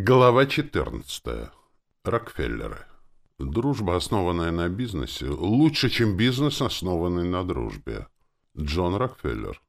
Глава 14. Рокфеллеры. Дружба, основанная на бизнесе, лучше, чем бизнес, основанный на дружбе. Джон Рокфеллер.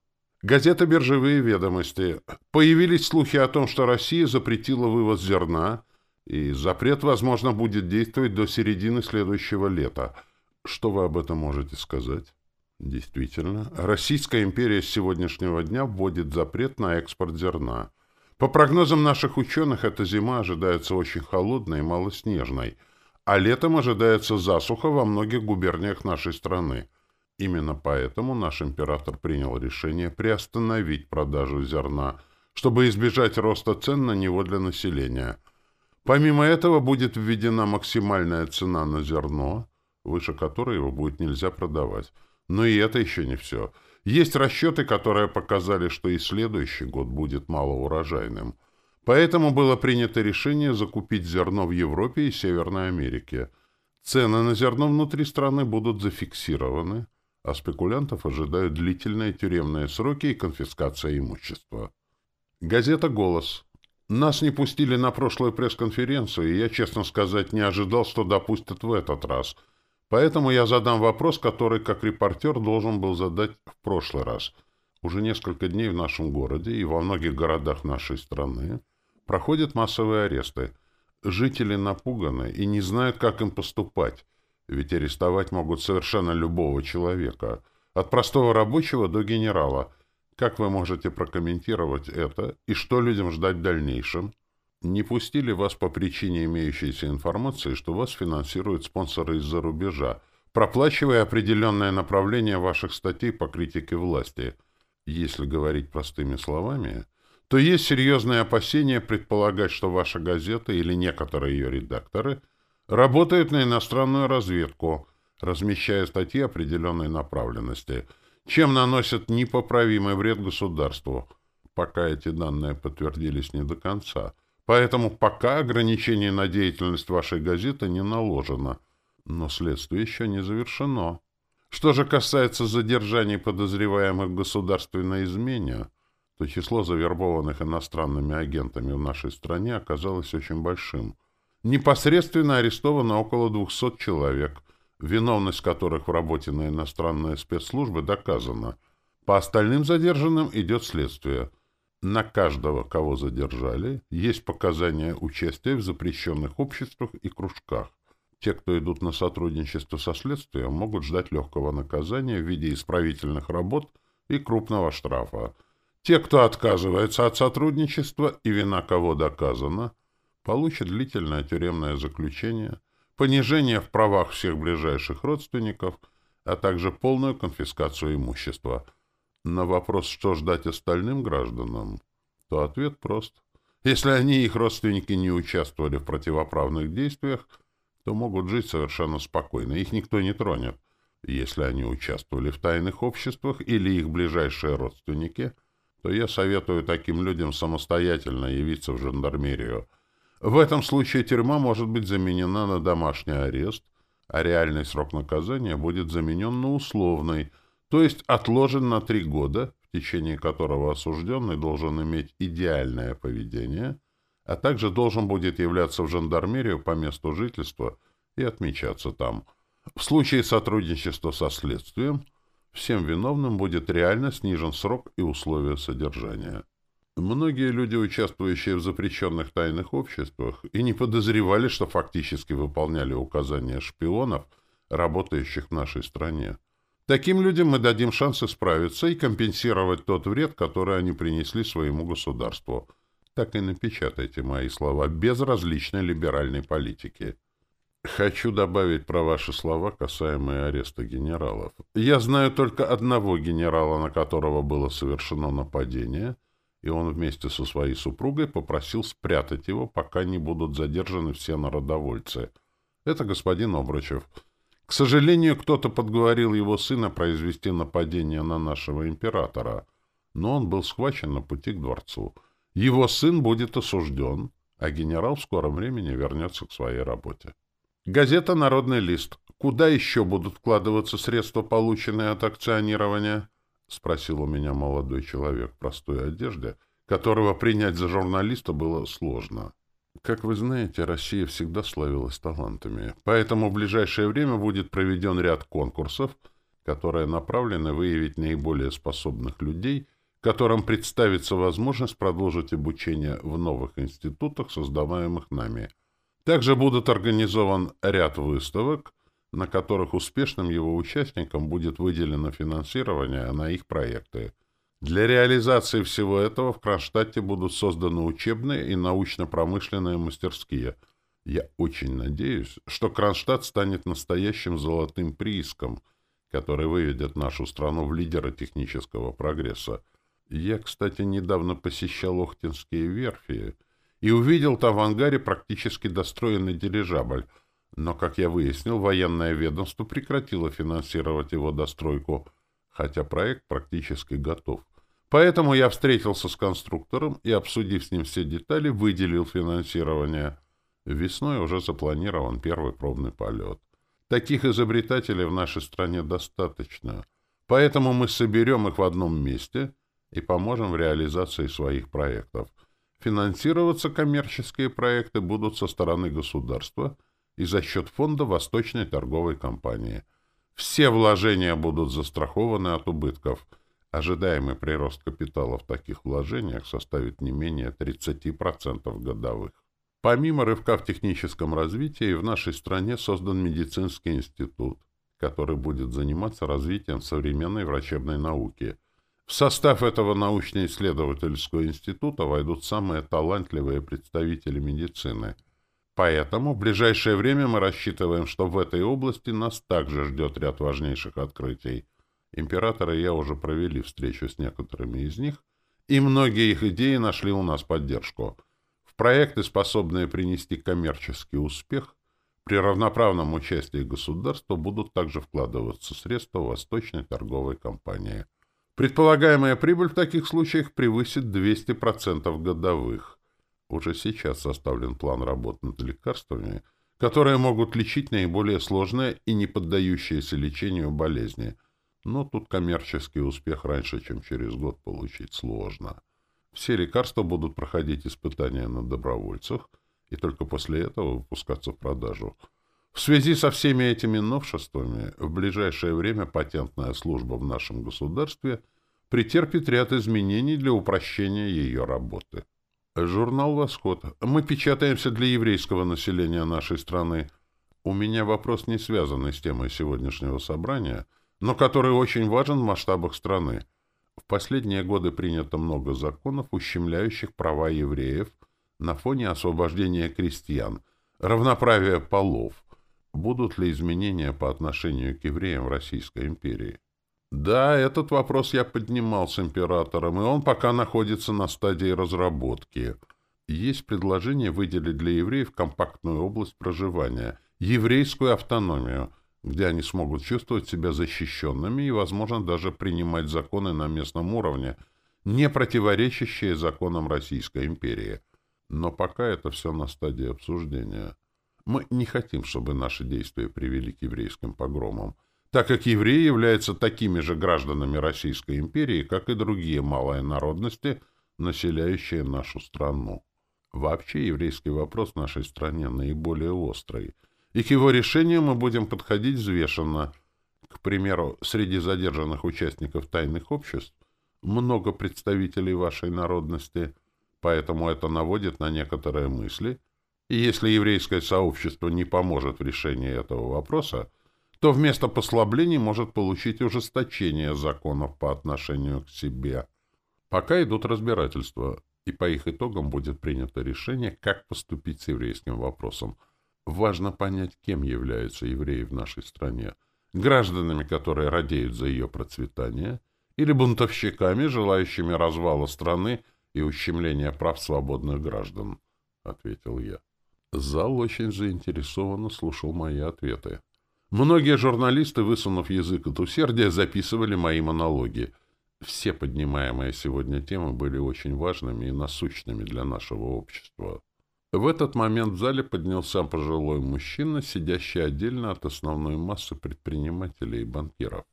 Газета «Биржевые ведомости». Появились слухи о том, что Россия запретила вывоз зерна, и запрет, возможно, будет действовать до середины следующего лета. Что вы об этом можете сказать? Действительно, Российская империя с сегодняшнего дня вводит запрет на экспорт зерна – по прогнозам наших ученых, эта зима ожидается очень холодной и малоснежной, а летом ожидается засуха во многих губерниях нашей страны. Именно поэтому наш император принял решение приостановить продажу зерна, чтобы избежать роста цен на него для населения. Помимо этого будет введена максимальная цена на зерно, выше которой его будет нельзя продавать. Но и это еще не все. Есть расчеты, которые показали, что и следующий год будет малоурожайным. Поэтому было принято решение закупить зерно в Европе и Северной Америке. Цены на зерно внутри страны будут зафиксированы, а спекулянтов ожидают длительные тюремные сроки и конфискация имущества. Газета «Голос». Нас не пустили на прошлую пресс-конференцию, и я, честно сказать, не ожидал, что допустят в этот раз – Поэтому я задам вопрос, который, как репортер, должен был задать в прошлый раз. Уже несколько дней в нашем городе и во многих городах нашей страны проходят массовые аресты. Жители напуганы и не знают, как им поступать, ведь арестовать могут совершенно любого человека, от простого рабочего до генерала. Как вы можете прокомментировать это и что людям ждать в дальнейшем? не пустили вас по причине имеющейся информации, что вас финансируют спонсоры из-за рубежа, проплачивая определенное направление ваших статей по критике власти. Если говорить простыми словами, то есть серьезные опасения предполагать, что ваша газета или некоторые ее редакторы работают на иностранную разведку, размещая статьи определенной направленности, чем наносят непоправимый вред государству, пока эти данные подтвердились не до конца – Поэтому пока ограничение на деятельность вашей газеты не наложено, но следствие еще не завершено. Что же касается задержаний подозреваемых в государственной измене, то число завербованных иностранными агентами в нашей стране оказалось очень большим. Непосредственно арестовано около 200 человек, виновность которых в работе на иностранные спецслужбы доказана. По остальным задержанным идет следствие – на каждого, кого задержали, есть показания участия в запрещенных обществах и кружках. Те, кто идут на сотрудничество со следствием, могут ждать легкого наказания в виде исправительных работ и крупного штрафа. Те, кто отказывается от сотрудничества и вина кого доказана, получат длительное тюремное заключение, понижение в правах всех ближайших родственников, а также полную конфискацию имущества – на вопрос, что ждать остальным гражданам, то ответ прост. Если они и их родственники не участвовали в противоправных действиях, то могут жить совершенно спокойно, их никто не тронет. Если они участвовали в тайных обществах или их ближайшие родственники, то я советую таким людям самостоятельно явиться в жандармерию. В этом случае тюрьма может быть заменена на домашний арест, а реальный срок наказания будет заменен на условный – то есть отложен на три года, в течение которого осужденный должен иметь идеальное поведение, а также должен будет являться в жандармерию по месту жительства и отмечаться там. В случае сотрудничества со следствием всем виновным будет реально снижен срок и условия содержания. Многие люди, участвующие в запрещенных тайных обществах, и не подозревали, что фактически выполняли указания шпионов, работающих в нашей стране. Таким людям мы дадим шансы справиться и компенсировать тот вред, который они принесли своему государству. Так и напечатайте мои слова, без различной либеральной политики. Хочу добавить про ваши слова, касаемые ареста генералов. Я знаю только одного генерала, на которого было совершено нападение, и он вместе со своей супругой попросил спрятать его, пока не будут задержаны все народовольцы. Это господин Обручев. К сожалению, кто-то подговорил его сына произвести нападение на нашего императора, но он был схвачен на пути к дворцу. Его сын будет осужден, а генерал в скором времени вернется к своей работе. Газета «Народный лист». Куда еще будут вкладываться средства, полученные от акционирования? — спросил у меня молодой человек в простой одежде, которого принять за журналиста было сложно. Как вы знаете, Россия всегда славилась талантами, поэтому в ближайшее время будет проведен ряд конкурсов, которые направлены выявить наиболее способных людей, которым представится возможность продолжить обучение в новых институтах, создаваемых нами. Также будет организован ряд выставок, на которых успешным его участникам будет выделено финансирование на их проекты – для реализации всего этого в Кронштадте будут созданы учебные и научно-промышленные мастерские. Я очень надеюсь, что Кронштадт станет настоящим золотым прииском, который выведет нашу страну в лидеры технического прогресса. Я, кстати, недавно посещал Охтинские верфи и увидел там в ангаре практически достроенный дирижабль, но, как я выяснил, военное ведомство прекратило финансировать его достройку, хотя проект практически готов. Поэтому я встретился с конструктором и, обсудив с ним все детали, выделил финансирование. Весной уже запланирован первый пробный полет. Таких изобретателей в нашей стране достаточно. Поэтому мы соберем их в одном месте и поможем в реализации своих проектов. Финансироваться коммерческие проекты будут со стороны государства и за счет фонда Восточной торговой компании. Все вложения будут застрахованы от убытков – Ожидаемый прирост капитала в таких вложениях составит не менее 30% годовых. Помимо рывка в техническом развитии, в нашей стране создан медицинский институт, который будет заниматься развитием современной врачебной науки. В состав этого научно-исследовательского института войдут самые талантливые представители медицины. Поэтому в ближайшее время мы рассчитываем, что в этой области нас также ждет ряд важнейших открытий – Императора я уже провели встречу с некоторыми из них, и многие их идеи нашли у нас поддержку. В проекты, способные принести коммерческий успех, при равноправном участии государства будут также вкладываться средства Восточной торговой компании. Предполагаемая прибыль в таких случаях превысит 200% годовых. Уже сейчас составлен план работ над лекарствами, которые могут лечить наиболее сложные и не поддающиеся лечению болезни – но тут коммерческий успех раньше, чем через год получить сложно. Все лекарства будут проходить испытания на добровольцах и только после этого выпускаться в продажу. В связи со всеми этими новшествами в ближайшее время патентная служба в нашем государстве претерпит ряд изменений для упрощения ее работы. Журнал «Восход». Мы печатаемся для еврейского населения нашей страны. У меня вопрос, не связанный с темой сегодняшнего собрания – но который очень важен в масштабах страны. В последние годы принято много законов, ущемляющих права евреев на фоне освобождения крестьян, равноправия полов. Будут ли изменения по отношению к евреям в Российской империи? Да, этот вопрос я поднимал с императором, и он пока находится на стадии разработки. Есть предложение выделить для евреев компактную область проживания, еврейскую автономию – где они смогут чувствовать себя защищенными и, возможно, даже принимать законы на местном уровне, не противоречащие законам Российской империи. Но пока это все на стадии обсуждения. Мы не хотим, чтобы наши действия привели к еврейским погромам, так как евреи являются такими же гражданами Российской империи, как и другие малые народности, населяющие нашу страну. Вообще еврейский вопрос в нашей стране наиболее острый – и к его решению мы будем подходить взвешенно. К примеру, среди задержанных участников тайных обществ много представителей вашей народности, поэтому это наводит на некоторые мысли, и если еврейское сообщество не поможет в решении этого вопроса, то вместо послаблений может получить ужесточение законов по отношению к себе. Пока идут разбирательства, и по их итогам будет принято решение, как поступить с еврейским вопросом – Важно понять, кем являются евреи в нашей стране. Гражданами, которые радеют за ее процветание, или бунтовщиками, желающими развала страны и ущемления прав свободных граждан, — ответил я. Зал очень заинтересованно слушал мои ответы. Многие журналисты, высунув язык от усердия, записывали мои монологи. Все поднимаемые сегодня темы были очень важными и насущными для нашего общества. В этот момент в зале поднялся пожилой мужчина, сидящий отдельно от основной массы предпринимателей и банкиров.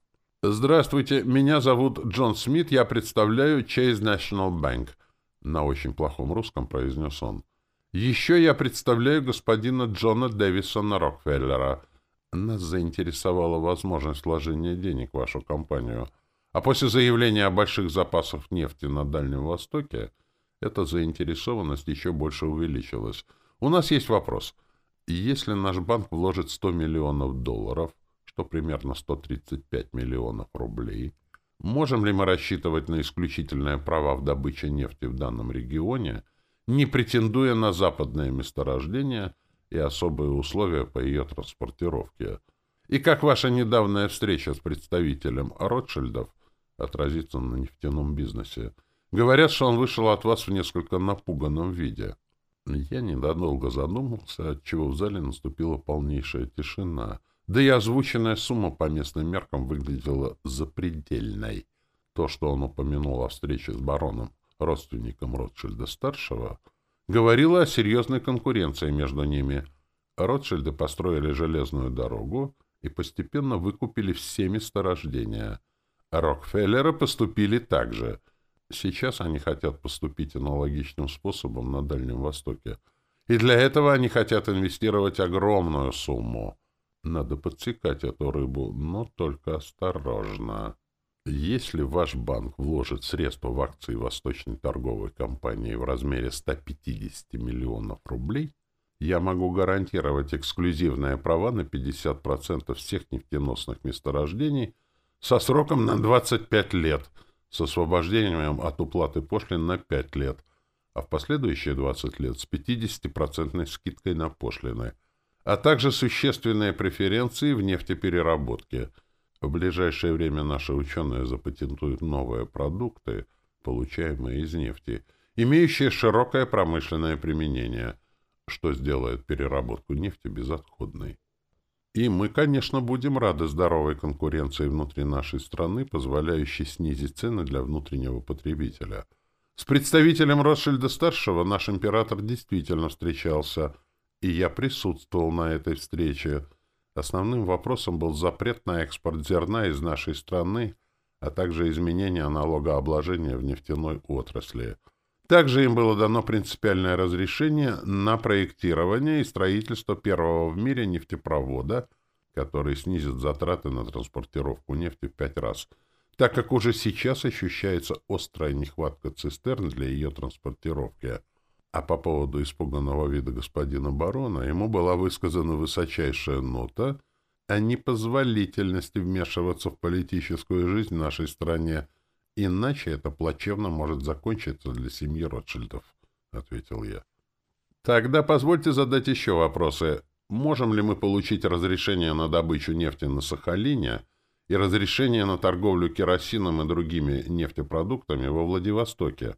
«Здравствуйте, меня зовут Джон Смит, я представляю Chase National Bank», на очень плохом русском произнес он. «Еще я представляю господина Джона Дэвисона Рокфеллера. Нас заинтересовала возможность вложения денег в вашу компанию. А после заявления о больших запасах нефти на Дальнем Востоке – эта заинтересованность еще больше увеличилась. У нас есть вопрос. Если наш банк вложит 100 миллионов долларов, что примерно 135 миллионов рублей, можем ли мы рассчитывать на исключительное право в добыче нефти в данном регионе, не претендуя на западные месторождения и особые условия по ее транспортировке? И как ваша недавняя встреча с представителем Ротшильдов отразится на нефтяном бизнесе – Говорят, что он вышел от вас в несколько напуганном виде. Я ненадолго задумался, отчего в зале наступила полнейшая тишина. Да и озвученная сумма по местным меркам выглядела запредельной. То, что он упомянул о встрече с бароном, родственником Ротшильда-старшего, говорило о серьезной конкуренции между ними. Ротшильды построили железную дорогу и постепенно выкупили все месторождения. Рокфеллеры поступили так же — Сейчас они хотят поступить аналогичным способом на Дальнем Востоке. И для этого они хотят инвестировать огромную сумму. Надо подсекать эту рыбу, но только осторожно. Если ваш банк вложит средства в акции Восточной торговой компании в размере 150 миллионов рублей, я могу гарантировать эксклюзивные права на 50% всех нефтеносных месторождений со сроком на 25 лет – с освобождением от уплаты пошлин на 5 лет, а в последующие 20 лет с 50% скидкой на пошлины, а также существенные преференции в нефтепереработке. В ближайшее время наши ученые запатентуют новые продукты, получаемые из нефти, имеющие широкое промышленное применение, что сделает переработку нефти безотходной. И мы, конечно, будем рады здоровой конкуренции внутри нашей страны, позволяющей снизить цены для внутреннего потребителя. С представителем Ротшильда-старшего наш император действительно встречался, и я присутствовал на этой встрече. Основным вопросом был запрет на экспорт зерна из нашей страны, а также изменение налогообложения в нефтяной отрасли – также им было дано принципиальное разрешение на проектирование и строительство первого в мире нефтепровода, который снизит затраты на транспортировку нефти в пять раз, так как уже сейчас ощущается острая нехватка цистерн для ее транспортировки. А по поводу испуганного вида господина барона ему была высказана высочайшая нота о непозволительности вмешиваться в политическую жизнь в нашей стране – «Иначе это плачевно может закончиться для семьи Ротшильдов», — ответил я. «Тогда позвольте задать еще вопросы. Можем ли мы получить разрешение на добычу нефти на Сахалине и разрешение на торговлю керосином и другими нефтепродуктами во Владивостоке?»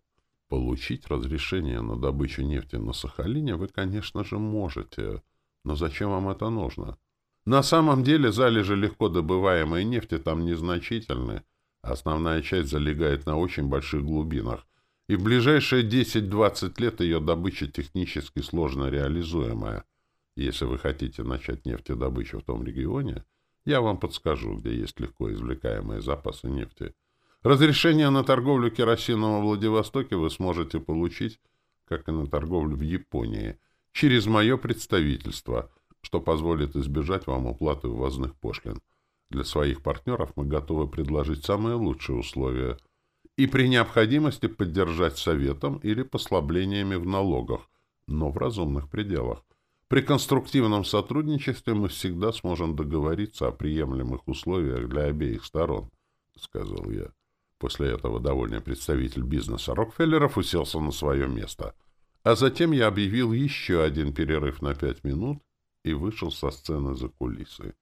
«Получить разрешение на добычу нефти на Сахалине вы, конечно же, можете. Но зачем вам это нужно?» На самом деле залежи легко добываемой нефти там незначительны, Основная часть залегает на очень больших глубинах, и в ближайшие 10-20 лет ее добыча технически сложно реализуемая. Если вы хотите начать нефтедобычу в том регионе, я вам подскажу, где есть легко извлекаемые запасы нефти. Разрешение на торговлю керосином во Владивостоке вы сможете получить, как и на торговлю в Японии, через мое представительство, что позволит избежать вам уплаты ввозных пошлин. Для своих партнеров мы готовы предложить самые лучшие условия и при необходимости поддержать советом или послаблениями в налогах, но в разумных пределах. При конструктивном сотрудничестве мы всегда сможем договориться о приемлемых условиях для обеих сторон, — сказал я. После этого довольный представитель бизнеса Рокфеллеров уселся на свое место. А затем я объявил еще один перерыв на пять минут и вышел со сцены за кулисы.